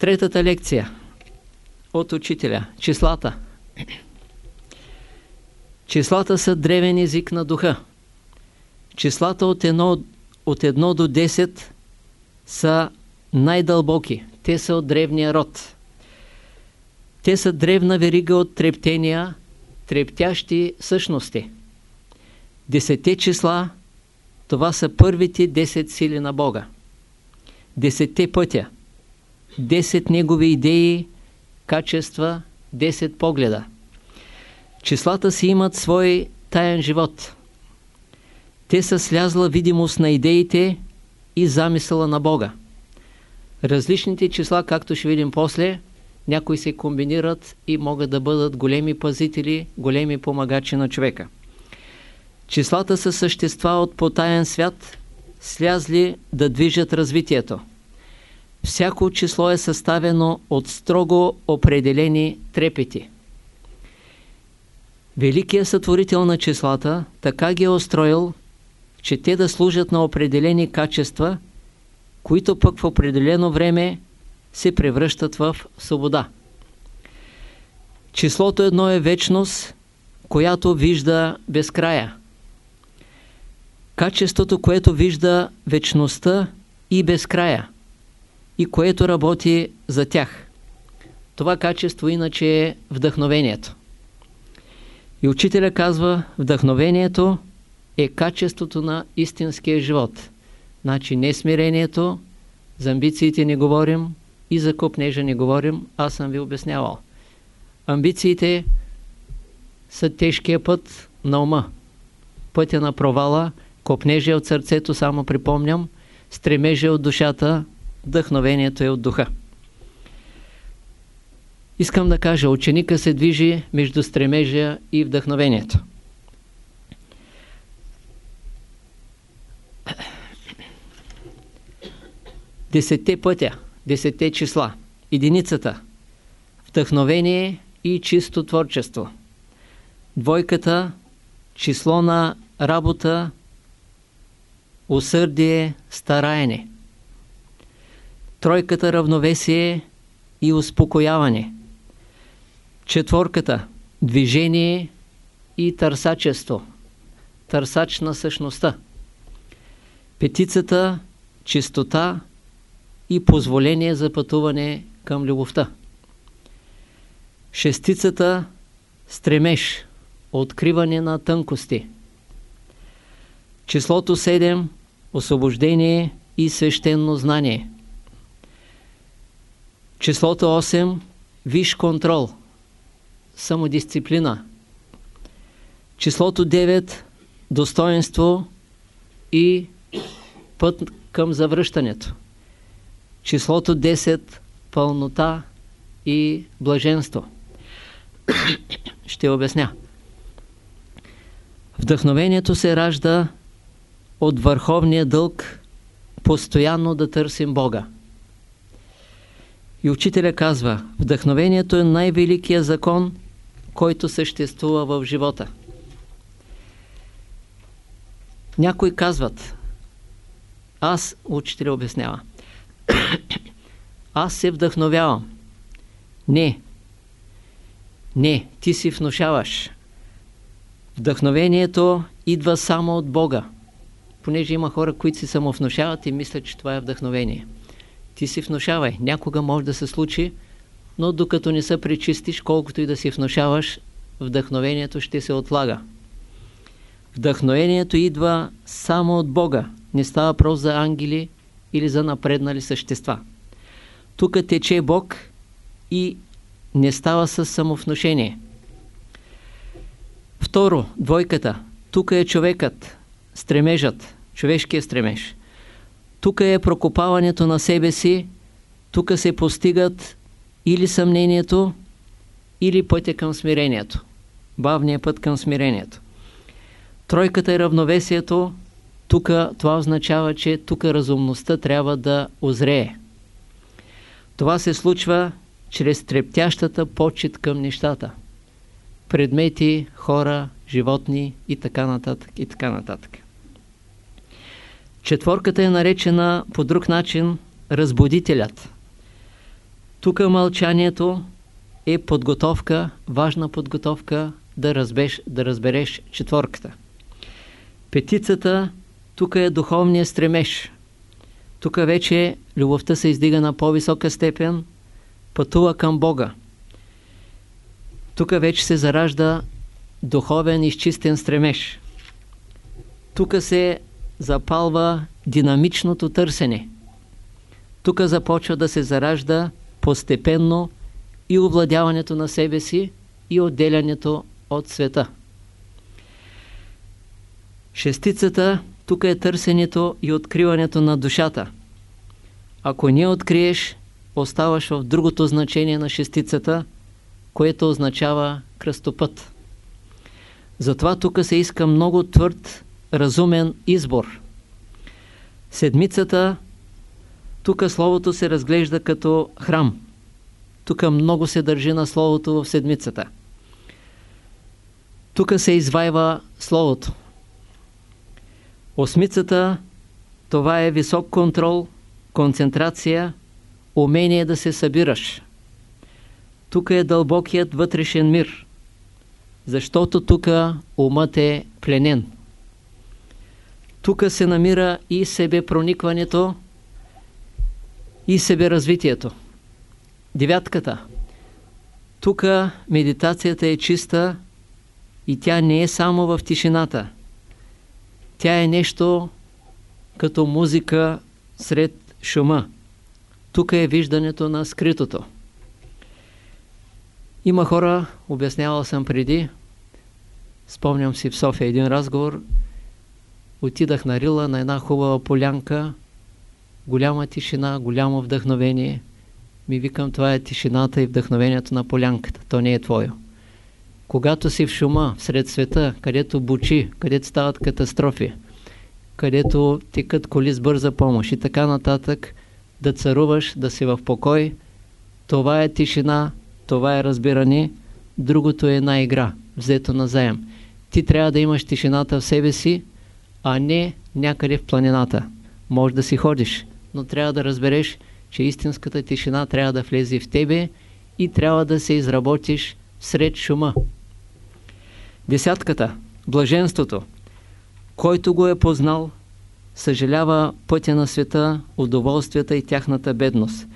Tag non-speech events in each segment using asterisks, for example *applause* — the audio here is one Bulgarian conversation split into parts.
Третата лекция от учителя. Числата. Числата са древен език на духа. Числата от 1, от 1 до 10 са най-дълбоки. Те са от древния род. Те са древна верига от трептения, трептящи същности. Десете числа, това са първите 10 сили на Бога. Десетте пътя, 10 негови идеи, качества, 10 погледа. Числата си имат свой таен живот. Те са слязла видимост на идеите и замисъла на Бога. Различните числа, както ще видим после, някои се комбинират и могат да бъдат големи пазители, големи помагачи на човека. Числата са същества от потаен свят, слязли да движат развитието. Всяко число е съставено от строго определени трепети. Великият сътворител на числата така ги е устроил, че те да служат на определени качества, които пък в определено време се превръщат в свобода. Числото едно е вечност, която вижда безкрая. Качеството, което вижда вечността и безкрая и което работи за тях. Това качество иначе е вдъхновението. И учителя казва, вдъхновението е качеството на истинския живот. Значи не смирението, за амбициите не говорим и за купнежа не говорим, аз съм ви обяснявал. Амбициите са тежкия път на ума, пътя на провала, копнежа от сърцето, само припомням, стремежа от душата, вдъхновението е от духа. Искам да кажа, ученика се движи между стремежа и вдъхновението. Десетте пътя, десетте числа, единицата, вдъхновение и чисто творчество. Двойката, число на работа, усърдие, стараене. Тройката равновесие и успокояване. Четворката движение и търсачество. Търсач на същността. Петицата чистота и позволение за пътуване към любовта. Шестицата стремеж, откриване на тънкости. Числото 7 освобождение и свещено знание. Числото 8 виш контрол, самодисциплина. Числото 9 достоинство и път към завръщането. Числото 10 пълнота и блаженство. *coughs* Ще обясня. Вдъхновението се ражда от върховния дълг постоянно да търсим Бога. И учителя казва, вдъхновението е най-великият закон, който съществува в живота. Някои казват, аз, учителя обяснява, аз се вдъхновявам. Не. Не, ти си внушаваш. Вдъхновението идва само от Бога. Понеже има хора, които си самовнушават и мислят, че това е вдъхновение. Ти си внушавай. Някога може да се случи, но докато не се пречистиш, колкото и да си внушаваш, вдъхновението ще се отлага. Вдъхновението идва само от Бога. Не става въпрос за ангели или за напреднали същества. Тук тече Бог и не става с самовнушение. Второ, двойката. Тук е човекът, стремежът, човешкият стремеж. Тук е прокопаването на себе си, тук се постигат или съмнението, или пътя към смирението. Бавният път към смирението. Тройката е равновесието. Тук това означава, че тук разумността трябва да озрее. Това се случва чрез трептящата почет към нещата. Предмети, хора, животни и така нататък и така нататък. Четворката е наречена по друг начин разбудителят. Тук мълчанието е подготовка, важна подготовка да, разбеш, да разбереш четворката. Петицата тук е духовния стремеж. Тук вече любовта се издига на по-висока степен, пътува към Бога. Тук вече се заражда духовен изчистен стремеж. Тук се запалва динамичното търсене. Тук започва да се заражда постепенно и овладяването на себе си и отделянето от света. Шестицата тук е търсенето и откриването на душата. Ако не откриеш, оставаш в другото значение на шестицата, което означава кръстопът. Затова тук се иска много твърд, разумен избор. Седмицата, тук Словото се разглежда като храм. Тук много се държи на Словото в седмицата. Тук се извайва Словото. Осмицата, това е висок контрол, концентрация, умение да се събираш. Тук е дълбокият вътрешен мир, защото тук умът е пленен. Тук се намира и себе проникването, и себе развитието. Девятката. Тук медитацията е чиста и тя не е само в тишината. Тя е нещо като музика сред шума. Тук е виждането на скритото. Има хора, обяснявал съм преди, спомням си в София един разговор, отидах на Рила на една хубава полянка, голяма тишина, голямо вдъхновение. Ми викам, това е тишината и вдъхновението на полянката, то не е твое. Когато си в шума, сред света, където бучи, където стават катастрофи, където текат коли с бърза помощ и така нататък, да царуваш, да си в покой, това е тишина, това е разбиране, другото е една игра, взето на заем. Ти трябва да имаш тишината в себе си, а не някъде в планината. Може да си ходиш, но трябва да разбереш, че истинската тишина трябва да влезе в тебе и трябва да се изработиш сред шума. Десятката. Блаженството. Който го е познал, съжалява пътя на света, удоволствията и тяхната бедност.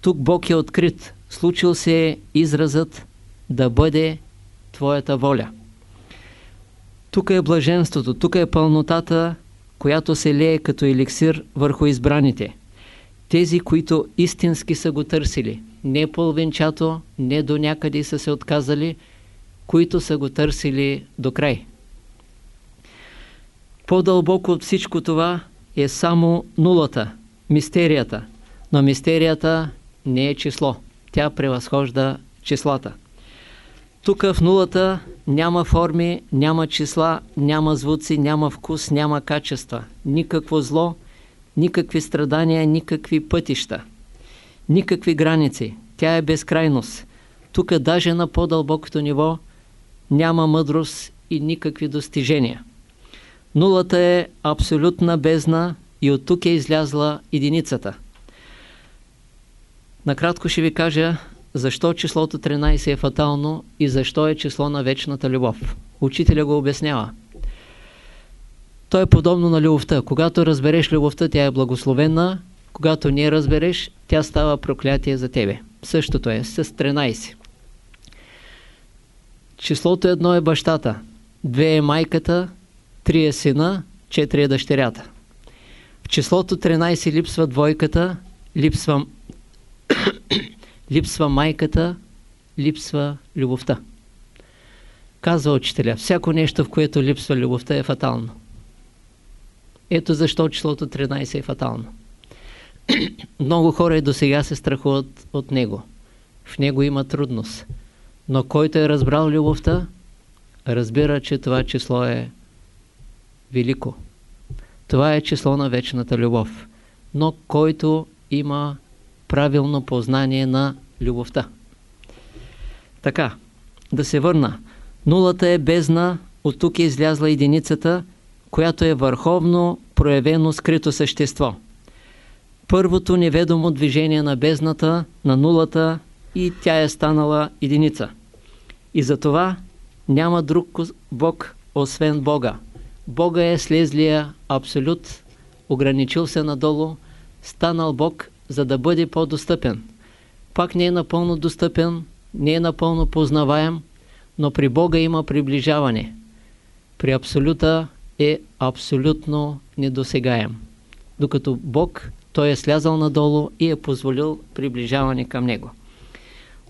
Тук Бог е открит. Случил се е изразът да бъде Твоята воля. Тук е блаженството, тук е пълнотата, която се лее като еликсир върху избраните. Тези, които истински са го търсили. Не половинчато, не до някъде са се отказали, които са го търсили до край. По-дълбоко от всичко това е само нулата, мистерията. Но мистерията не е число. Тя превъзхожда числата. Тук в нулата няма форми, няма числа, няма звуци, няма вкус, няма качества. Никакво зло, никакви страдания, никакви пътища, никакви граници. Тя е безкрайност. Тук даже на по-дълбокото ниво няма мъдрост и никакви достижения. Нулата е абсолютна бездна и от тук е излязла единицата. Накратко ще ви кажа защо числото 13 е фатално и защо е число на вечната любов. Учителя го обяснява. То е подобно на любовта. Когато разбереш любовта, тя е благословена. Когато не разбереш, тя става проклятие за тебе. Същото е с 13. Числото едно е бащата, две е майката, три е сина, четири е дъщерята. В числото 13 липсва двойката, липсва, липсва майката, липсва любовта. Казва учителя, всяко нещо, в което липсва любовта е фатално. Ето защо числото 13 е фатално. *clears throat* Много хора и до сега се страхуват от него. В него има трудност. Но който е разбрал любовта, разбира, че това число е велико. Това е число на вечната любов. Но който има правилно познание на любовта. Така, да се върна. Нулата е бездна, от тук е излязла единицата, която е върховно проявено скрито същество. първото неведомо движение на бездната, на нулата и тя е станала единица. И затова няма друг Бог, освен Бога. Бога е слезлия абсолют, ограничил се надолу, станал Бог, за да бъде по-достъпен. Пак не е напълно достъпен, не е напълно познаваем, но при Бога има приближаване. При Абсолюта е абсолютно недосегаем. Докато Бог, той е слязал надолу и е позволил приближаване към Него.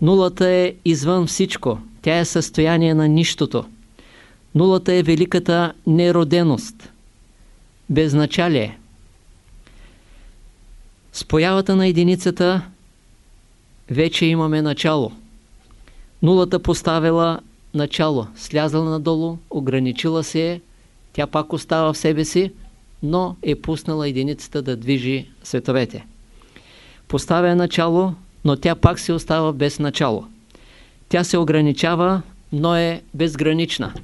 Нулата е извън всичко. Тя е състояние на нищото. Нулата е великата нероденост. Безначалие. С появата на единицата вече имаме начало. Нулата поставила начало, слязала надолу, ограничила се, тя пак остава в себе си, но е пуснала единицата да движи световете. Поставя начало, но тя пак се остава без начало. Тя се ограничава, но е безгранична.